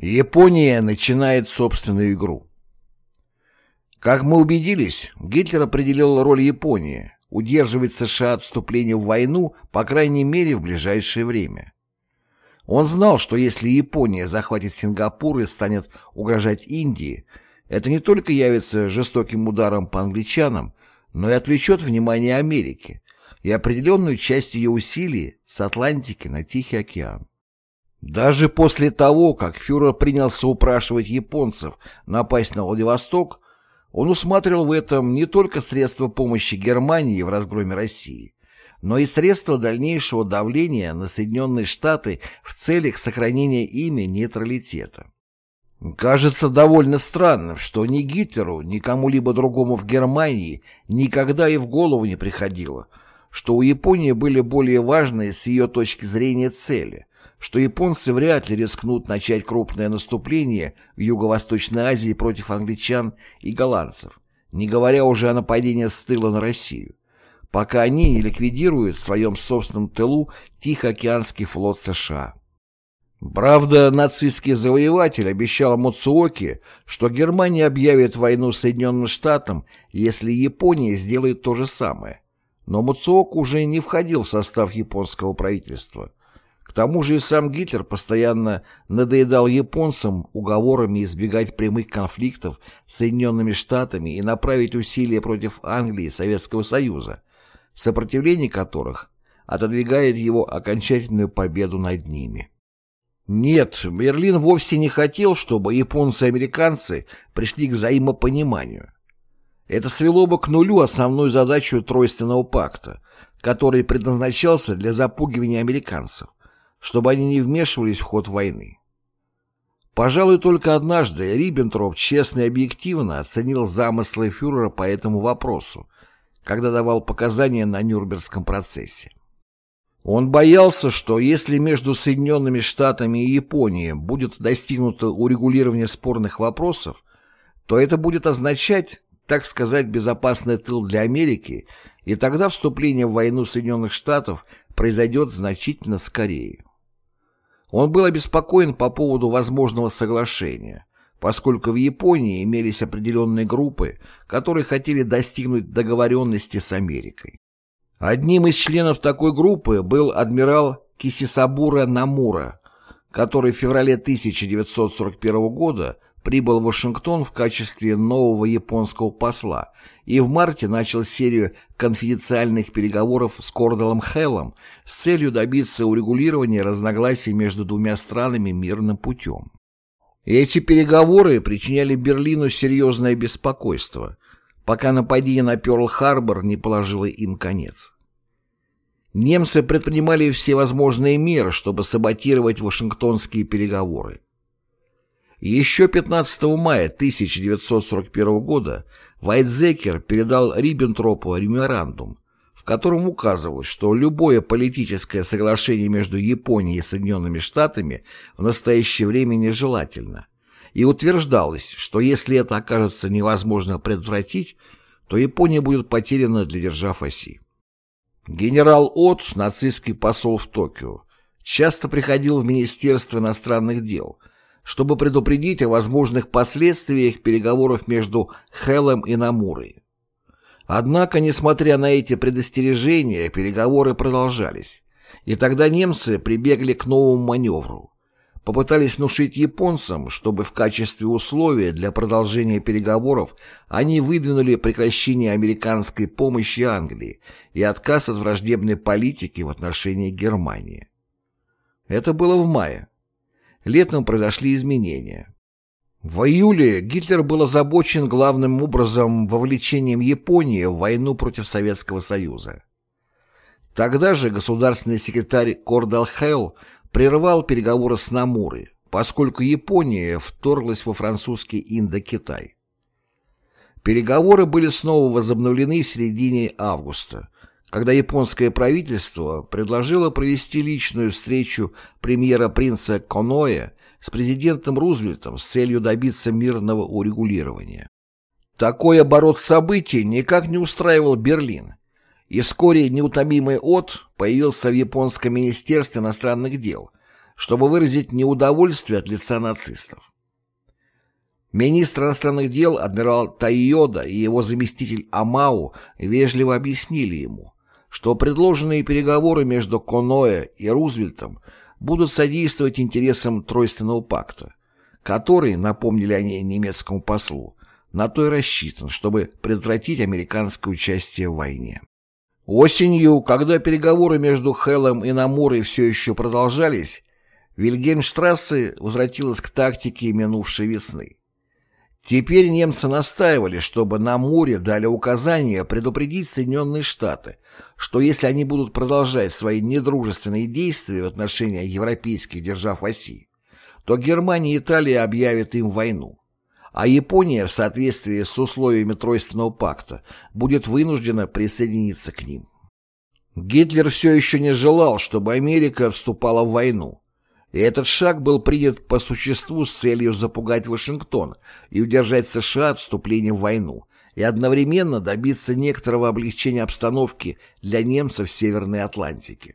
Япония начинает собственную игру. Как мы убедились, Гитлер определил роль Японии – удерживать США от вступления в войну, по крайней мере, в ближайшее время. Он знал, что если Япония захватит Сингапур и станет угрожать Индии, это не только явится жестоким ударом по англичанам, но и отвлечет внимание Америки и определенную часть ее усилий с Атлантики на Тихий океан. Даже после того, как фюрер принялся упрашивать японцев напасть на Владивосток, он усматривал в этом не только средства помощи Германии в разгроме России, но и средства дальнейшего давления на Соединенные Штаты в целях сохранения ими нейтралитета. Кажется довольно странным, что ни Гитлеру, ни кому-либо другому в Германии никогда и в голову не приходило, что у Японии были более важные с ее точки зрения цели, что японцы вряд ли рискнут начать крупное наступление в Юго-Восточной Азии против англичан и голландцев, не говоря уже о нападении с тыла на Россию, пока они не ликвидируют в своем собственном тылу Тихоокеанский флот США. Правда, нацистский завоеватель обещал Муцуоки, что Германия объявит войну Соединенным Штатам, если Япония сделает то же самое. Но Муцуок уже не входил в состав японского правительства. Тому же и сам Гитлер постоянно надоедал японцам уговорами избегать прямых конфликтов с Соединенными Штатами и направить усилия против Англии и Советского Союза, сопротивление которых отодвигает его окончательную победу над ними. Нет, Берлин вовсе не хотел, чтобы японцы и американцы пришли к взаимопониманию. Это свело бы к нулю основную задачу Тройственного пакта, который предназначался для запугивания американцев чтобы они не вмешивались в ход войны. Пожалуй, только однажды Риббентроп честно и объективно оценил замыслы фюрера по этому вопросу, когда давал показания на Нюрнбергском процессе. Он боялся, что если между Соединенными Штатами и Японией будет достигнуто урегулирование спорных вопросов, то это будет означать, так сказать, безопасный тыл для Америки, и тогда вступление в войну Соединенных Штатов произойдет значительно скорее. Он был обеспокоен по поводу возможного соглашения, поскольку в Японии имелись определенные группы, которые хотели достигнуть договоренности с Америкой. Одним из членов такой группы был адмирал Кисисабура Намура, который в феврале 1941 года прибыл в Вашингтон в качестве нового японского посла и в марте начал серию конфиденциальных переговоров с Кордалом Хеллом с целью добиться урегулирования разногласий между двумя странами мирным путем. Эти переговоры причиняли Берлину серьезное беспокойство, пока нападение на Пёрл-Харбор не положило им конец. Немцы предпринимали все возможные меры, чтобы саботировать Вашингтонские переговоры. Еще 15 мая 1941 года Вайтзекер передал Риббентропу меморандум, в котором указывалось, что любое политическое соглашение между Японией и Соединенными Штатами в настоящее время нежелательно, и утверждалось, что если это окажется невозможно предотвратить, то Япония будет потеряна для держав оси. Генерал От, нацистский посол в Токио, часто приходил в Министерство иностранных дел – чтобы предупредить о возможных последствиях переговоров между Хеллом и Намурой. Однако, несмотря на эти предостережения, переговоры продолжались, и тогда немцы прибегли к новому маневру. Попытались внушить японцам, чтобы в качестве условия для продолжения переговоров они выдвинули прекращение американской помощи Англии и отказ от враждебной политики в отношении Германии. Это было в мае. Летом произошли изменения. В июле Гитлер был озабочен главным образом вовлечением Японии в войну против Советского Союза. Тогда же государственный секретарь Кордал Хелл прервал переговоры с Намурой, поскольку Япония вторглась во французский Индокитай. Переговоры были снова возобновлены в середине августа, когда японское правительство предложило провести личную встречу премьера принца Коноя с президентом Рузвельтом с целью добиться мирного урегулирования. Такой оборот событий никак не устраивал Берлин, и вскоре неутомимый От появился в японском министерстве иностранных дел, чтобы выразить неудовольствие от лица нацистов. Министр иностранных дел адмирал Тайода и его заместитель Амау вежливо объяснили ему, что предложенные переговоры между Коноэ и Рузвельтом будут содействовать интересам Тройственного пакта, который, напомнили они немецкому послу, на то и рассчитан, чтобы предотвратить американское участие в войне. Осенью, когда переговоры между Хеллом и Намурой все еще продолжались, Вильгельмштрассе возвратилась к тактике минувшей весны. Теперь немцы настаивали, чтобы на море дали указание предупредить Соединенные Штаты, что если они будут продолжать свои недружественные действия в отношении европейских держав оси, то Германия и Италия объявят им войну, а Япония в соответствии с условиями Тройственного пакта будет вынуждена присоединиться к ним. Гитлер все еще не желал, чтобы Америка вступала в войну, и этот шаг был принят по существу с целью запугать Вашингтон и удержать США от вступления в войну, и одновременно добиться некоторого облегчения обстановки для немцев в Северной Атлантике.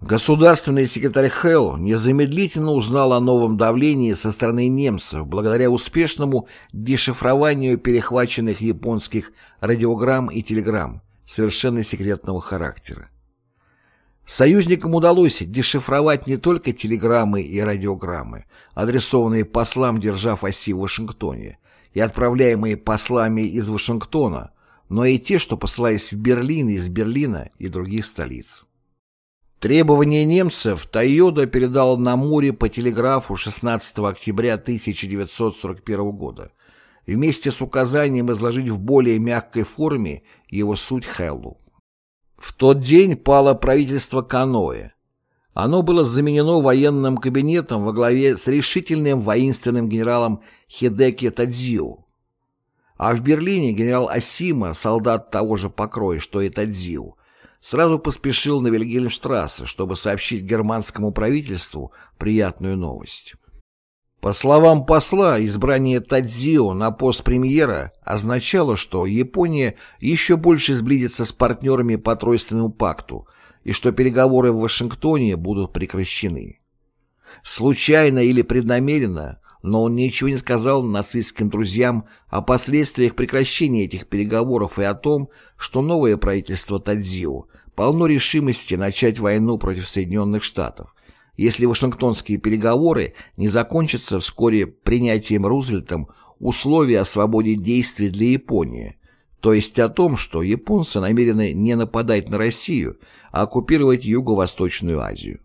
Государственный секретарь Хелл незамедлительно узнал о новом давлении со стороны немцев благодаря успешному дешифрованию перехваченных японских радиограмм и телеграмм совершенно секретного характера. Союзникам удалось дешифровать не только телеграммы и радиограммы, адресованные послам держав оси в Вашингтоне, и отправляемые послами из Вашингтона, но и те, что посылались в Берлин из Берлина и других столиц. Требования немцев Тойода передал на море по телеграфу 16 октября 1941 года, вместе с указанием изложить в более мягкой форме его суть Хеллу. В тот день пало правительство Каноэ. Оно было заменено военным кабинетом во главе с решительным воинственным генералом Хидеки Тадзио. А в Берлине генерал Асима, солдат того же покроя, что и Тадзио, сразу поспешил на Вильгельмштрассе, чтобы сообщить германскому правительству приятную новость. По словам посла, избрание Тадзио на пост премьера означало, что Япония еще больше сблизится с партнерами по Тройственному пакту и что переговоры в Вашингтоне будут прекращены. Случайно или преднамеренно, но он ничего не сказал нацистским друзьям о последствиях прекращения этих переговоров и о том, что новое правительство Тадзио полно решимости начать войну против Соединенных Штатов, если Вашингтонские переговоры не закончатся вскоре принятием Рузвельтом условий о свободе действий для Японии, то есть о том, что японцы намерены не нападать на Россию, а оккупировать Юго-Восточную Азию.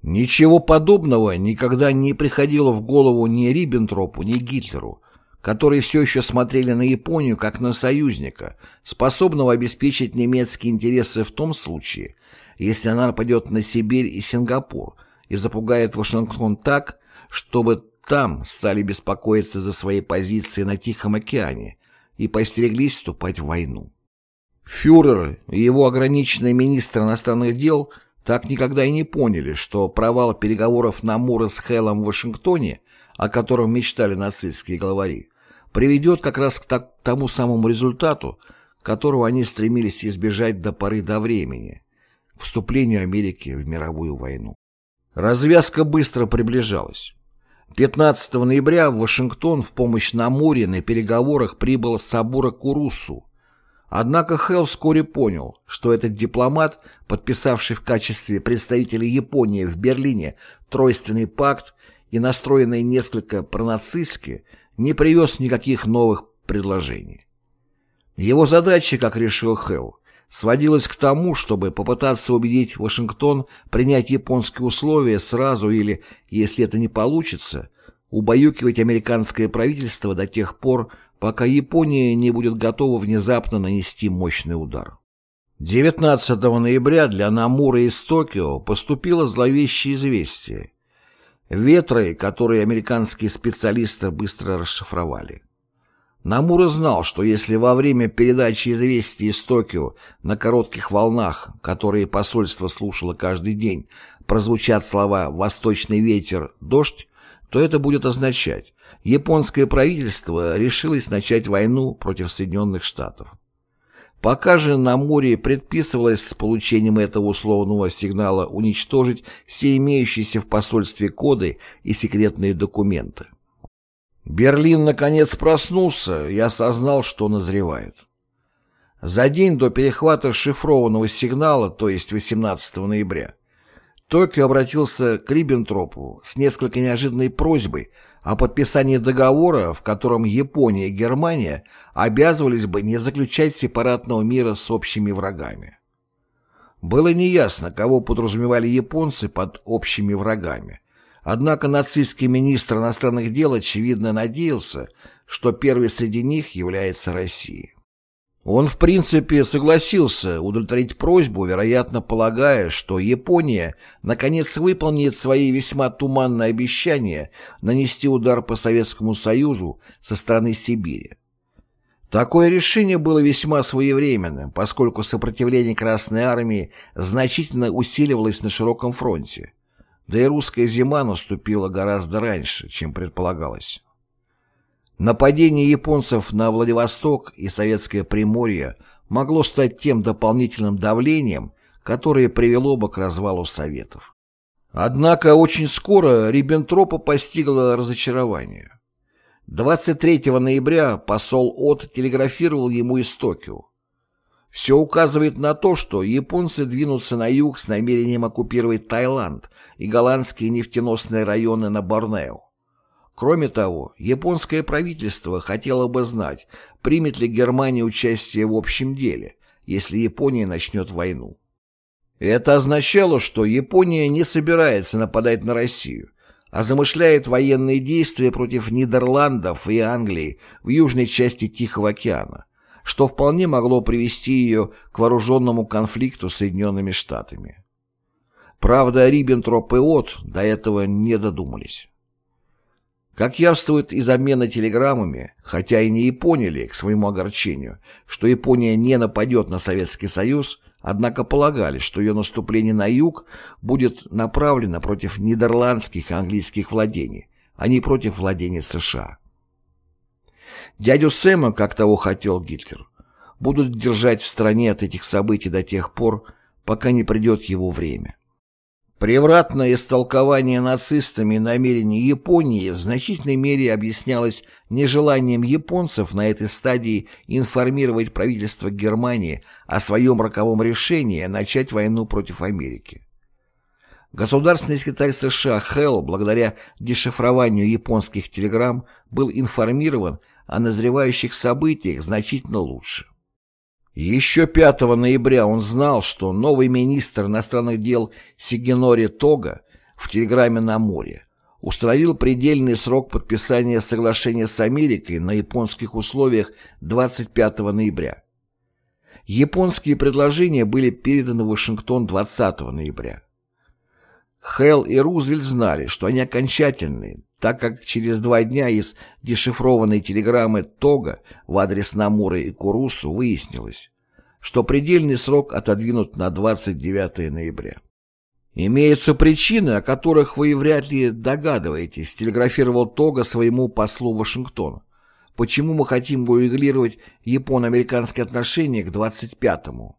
Ничего подобного никогда не приходило в голову ни Риббентропу, ни Гитлеру, которые все еще смотрели на Японию как на союзника, способного обеспечить немецкие интересы в том случае, если она нападет на Сибирь и Сингапур и запугает Вашингтон так, чтобы там стали беспокоиться за свои позиции на Тихом океане и постереглись вступать в войну. Фюрер и его ограниченный министр иностранных дел так никогда и не поняли, что провал переговоров Намура с Хеллом в Вашингтоне, о котором мечтали нацистские главари, приведет как раз к тому самому результату, которого они стремились избежать до поры до времени – вступлению Америки в мировую войну. Развязка быстро приближалась. 15 ноября в Вашингтон в помощь на море на переговорах прибыл Сабура Курусу. Однако Хелл вскоре понял, что этот дипломат, подписавший в качестве представителя Японии в Берлине Тройственный пакт и настроенный несколько пронацистски, не привез никаких новых предложений. Его задача, как решил Хелл, сводилась к тому, чтобы попытаться убедить Вашингтон принять японские условия сразу или, если это не получится, убаюкивать американское правительство до тех пор, пока Япония не будет готова внезапно нанести мощный удар. 19 ноября для Намура из Токио поступило зловещее известие. Ветры, которые американские специалисты быстро расшифровали. Намура знал, что если во время передачи известий из Токио на коротких волнах, которые посольство слушало каждый день, прозвучат слова «восточный ветер», «дождь», то это будет означать, японское правительство решилось начать войну против Соединенных Штатов. Пока же на предписывалось с получением этого условного сигнала уничтожить все имеющиеся в посольстве коды и секретные документы. Берлин наконец проснулся и осознал, что назревает. За день до перехвата шифрованного сигнала, то есть 18 ноября, Токио обратился к Риббентропу с несколько неожиданной просьбой о подписании договора, в котором Япония и Германия обязывались бы не заключать сепаратного мира с общими врагами. Было неясно, кого подразумевали японцы под общими врагами. Однако нацистский министр иностранных дел очевидно надеялся, что первой среди них является Россия. Он, в принципе, согласился удовлетворить просьбу, вероятно, полагая, что Япония наконец выполнит свои весьма туманные обещания нанести удар по Советскому Союзу со стороны Сибири. Такое решение было весьма своевременным, поскольку сопротивление Красной Армии значительно усиливалось на широком фронте, да и русская зима наступила гораздо раньше, чем предполагалось. Нападение японцев на Владивосток и Советское Приморье могло стать тем дополнительным давлением, которое привело бы к развалу Советов. Однако очень скоро Риббентропа постигло разочарование. 23 ноября посол От телеграфировал ему из Токио. Все указывает на то, что японцы двинутся на юг с намерением оккупировать Таиланд и голландские нефтеносные районы на Борнео. Кроме того, японское правительство хотело бы знать, примет ли Германия участие в общем деле, если Япония начнет войну. Это означало, что Япония не собирается нападать на Россию, а замышляет военные действия против Нидерландов и Англии в южной части Тихого океана, что вполне могло привести ее к вооруженному конфликту с Соединенными Штатами. Правда, Риббентроп и От до этого не додумались. Как явствует из обмена телеграммами, хотя и не и поняли, к своему огорчению, что Япония не нападет на Советский Союз, однако полагали, что ее наступление на юг будет направлено против нидерландских и английских владений, а не против владений США. Дядю Сэма, как того хотел Гитлер, будут держать в стороне от этих событий до тех пор, пока не придет его время. Превратное истолкование нацистами намерений Японии в значительной мере объяснялось нежеланием японцев на этой стадии информировать правительство Германии о своем роковом решении начать войну против Америки. Государственный секретарь США Хелл, благодаря дешифрованию японских телеграмм, был информирован о назревающих событиях значительно лучше. Еще 5 ноября он знал, что новый министр иностранных дел Сигенори Тога в телеграмме на море установил предельный срок подписания соглашения с Америкой на японских условиях 25 ноября. Японские предложения были переданы в Вашингтон 20 ноября. Хелл и Рузвельт знали, что они окончательные, так как через два дня из дешифрованной телеграммы Тога в адрес Намуры и Курусу выяснилось, что предельный срок отодвинут на 29 ноября. «Имеются причины, о которых вы вряд ли догадываетесь», телеграфировал Тога своему послу в Вашингтон. «Почему мы хотим урегулировать японо-американские отношения к 25-му?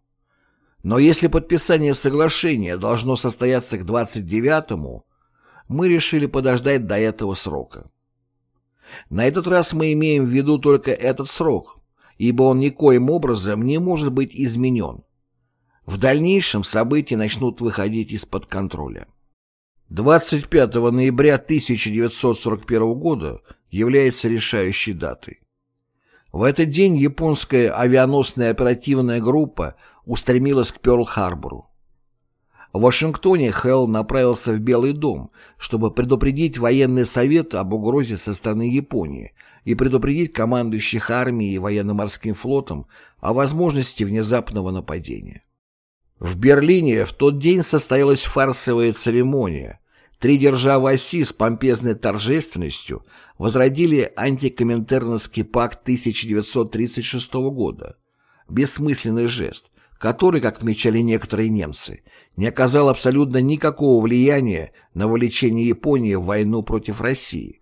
Но если подписание соглашения должно состояться к 29-му, мы решили подождать до этого срока. На этот раз мы имеем в виду только этот срок, ибо он никоим образом не может быть изменен. В дальнейшем события начнут выходить из-под контроля. 25 ноября 1941 года является решающей датой. В этот день японская авианосная оперативная группа устремилась к Пёрл-Харбору. В Вашингтоне Хелл направился в Белый дом, чтобы предупредить военный совет об угрозе со стороны Японии и предупредить командующих армией и военно-морским флотом о возможности внезапного нападения. В Берлине в тот день состоялась фарсовая церемония. Три державы оси с помпезной торжественностью возродили антикоминтерновский пакт 1936 года. Бессмысленный жест, который, как отмечали некоторые немцы, не оказал абсолютно никакого влияния на вовлечение Японии в войну против России,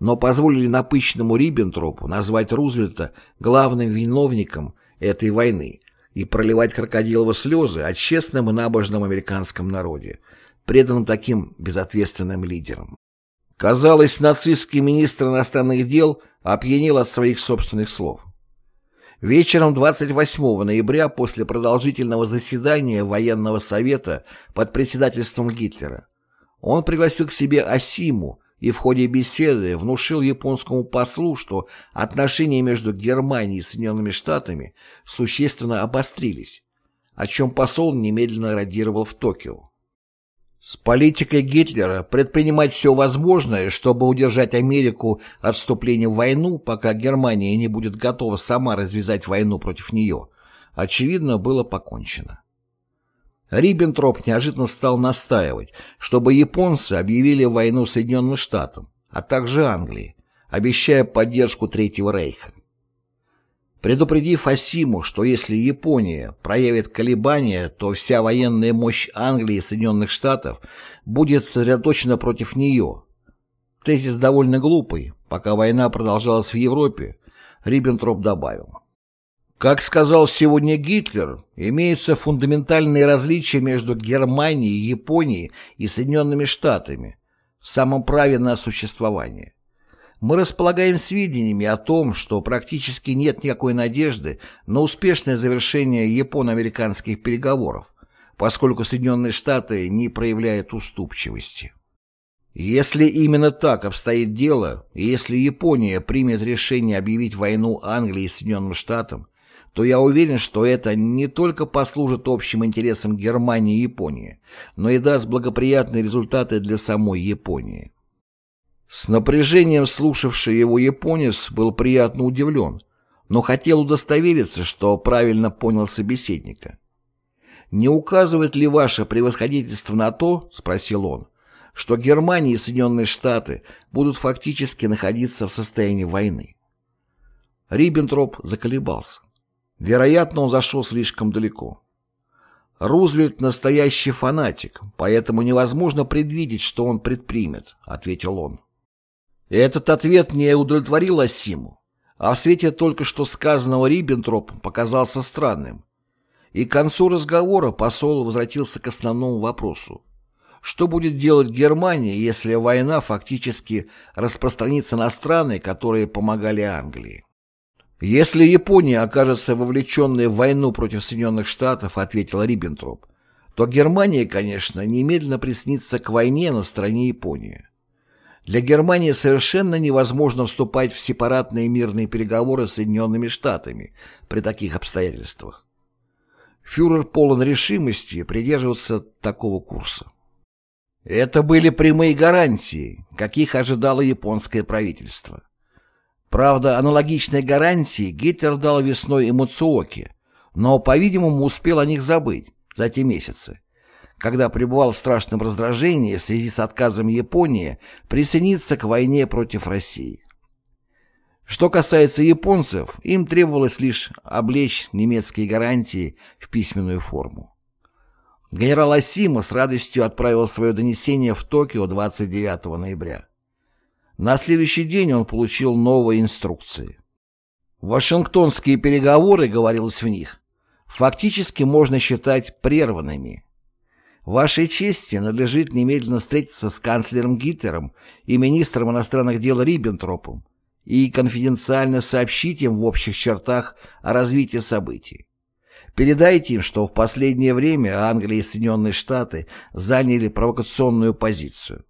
но позволили напыщенному Риббентропу назвать Рузвельта главным виновником этой войны, и проливать крокодиловы слезы о честном и набожном американском народе, преданном таким безответственным лидерам. Казалось, нацистский министр иностранных дел опьянел от своих собственных слов. Вечером 28 ноября после продолжительного заседания военного совета под председательством Гитлера он пригласил к себе Асиму и в ходе беседы внушил японскому послу, что отношения между Германией и Соединенными Штатами существенно обострились, о чем посол немедленно радировал в Токио. С политикой Гитлера предпринимать все возможное, чтобы удержать Америку от вступления в войну, пока Германия не будет готова сама развязать войну против нее, очевидно, было покончено. Риббентроп неожиданно стал настаивать, чтобы японцы объявили войну Соединенным Штатам, а также Англии, обещая поддержку Третьего Рейха предупредив Асиму, что если Япония проявит колебания, то вся военная мощь Англии и Соединенных Штатов будет сосредоточена против нее. Тезис довольно глупый. Пока война продолжалась в Европе, Риббентроп добавил. Как сказал сегодня Гитлер, имеются фундаментальные различия между Германией, Японией и Соединенными Штатами в самом праве на существование. Мы располагаем сведениями о том, что практически нет никакой надежды на успешное завершение японо-американских переговоров, поскольку Соединенные Штаты не проявляют уступчивости. Если именно так обстоит дело, и если Япония примет решение объявить войну Англии и Соединенным Штатам, то я уверен, что это не только послужит общим интересам Германии и Японии, но и даст благоприятные результаты для самой Японии. С напряжением слушавший его японец был приятно удивлен, но хотел удостовериться, что правильно понял собеседника. «Не указывает ли ваше превосходительство на то, — спросил он, — что Германия и Соединенные Штаты будут фактически находиться в состоянии войны?» Риббентроп заколебался. Вероятно, он зашел слишком далеко. «Рузвельт — настоящий фанатик, поэтому невозможно предвидеть, что он предпримет», — ответил он. Этот ответ не удовлетворил Асиму, а в свете только что сказанного Риббентропом показался странным. И к концу разговора посол возвратился к основному вопросу. Что будет делать Германия, если война фактически распространится на страны, которые помогали Англии? Если Япония окажется вовлеченной в войну против Соединенных Штатов, ответил Риббентроп, то Германия, конечно, немедленно приснится к войне на стороне Японии. Для Германии совершенно невозможно вступать в сепаратные мирные переговоры с Соединенными Штатами при таких обстоятельствах. Фюрер полон решимости придерживаться такого курса. Это были прямые гарантии, каких ожидало японское правительство. Правда, аналогичные гарантии Гитлер дал весной и Муцуоке, но, по-видимому, успел о них забыть за те месяцы когда пребывал в страшном раздражении в связи с отказом Японии присоединиться к войне против России. Что касается японцев, им требовалось лишь облечь немецкие гарантии в письменную форму. Генерал Асима с радостью отправил свое донесение в Токио 29 ноября. На следующий день он получил новые инструкции. Вашингтонские переговоры, говорилось в них, фактически можно считать прерванными – Вашей чести надлежит немедленно встретиться с канцлером Гитлером и министром иностранных дел Риббентропом и конфиденциально сообщить им в общих чертах о развитии событий. Передайте им, что в последнее время Англия и Соединенные Штаты заняли провокационную позицию.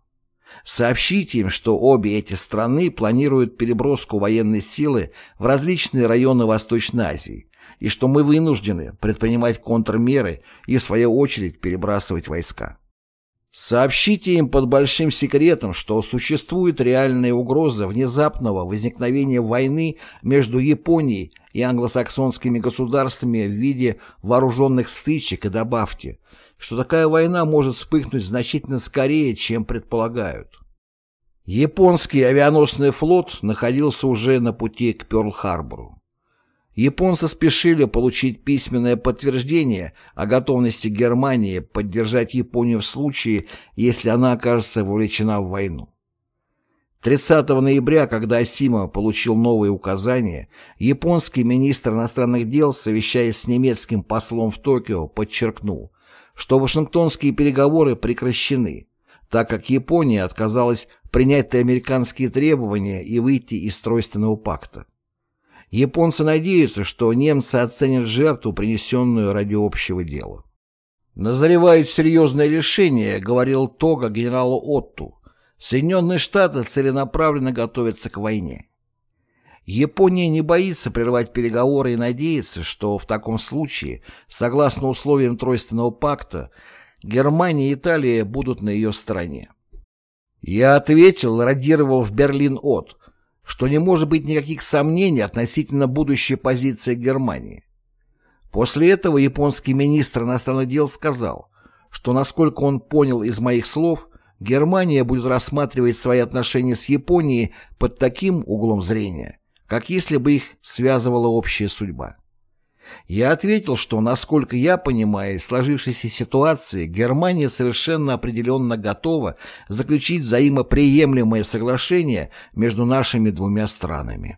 Сообщите им, что обе эти страны планируют переброску военной силы в различные районы Восточной Азии, и что мы вынуждены предпринимать контрмеры и, в свою очередь, перебрасывать войска. Сообщите им под большим секретом, что существует реальная угроза внезапного возникновения войны между Японией и англосаксонскими государствами в виде вооруженных стычек и добавьте, что такая война может вспыхнуть значительно скорее, чем предполагают. Японский авианосный флот находился уже на пути к Пёрл-Харбору. Японцы спешили получить письменное подтверждение о готовности Германии поддержать Японию в случае, если она окажется вовлечена в войну. 30 ноября, когда Асима получил новые указания, японский министр иностранных дел, совещаясь с немецким послом в Токио, подчеркнул, что вашингтонские переговоры прекращены, так как Япония отказалась принять американские требования и выйти из Тройственного пакта. Японцы надеются, что немцы оценят жертву, принесенную ради общего дела. «Назревают серьезные решения», — говорил Тога генералу Отту, Соединенные Штаты целенаправленно готовятся к войне. Япония не боится прервать переговоры и надеется, что в таком случае, согласно условиям Тройственного пакта, Германия и Италия будут на ее стороне. Я ответил, радировал в Берлин от, что не может быть никаких сомнений относительно будущей позиции Германии. После этого японский министр иностранных дел сказал, что, насколько он понял из моих слов, Германия будет рассматривать свои отношения с Японией под таким углом зрения, как если бы их связывала общая судьба. Я ответил, что, насколько я понимаю, в сложившейся ситуации Германия совершенно определенно готова заключить взаимоприемлемое соглашение между нашими двумя странами.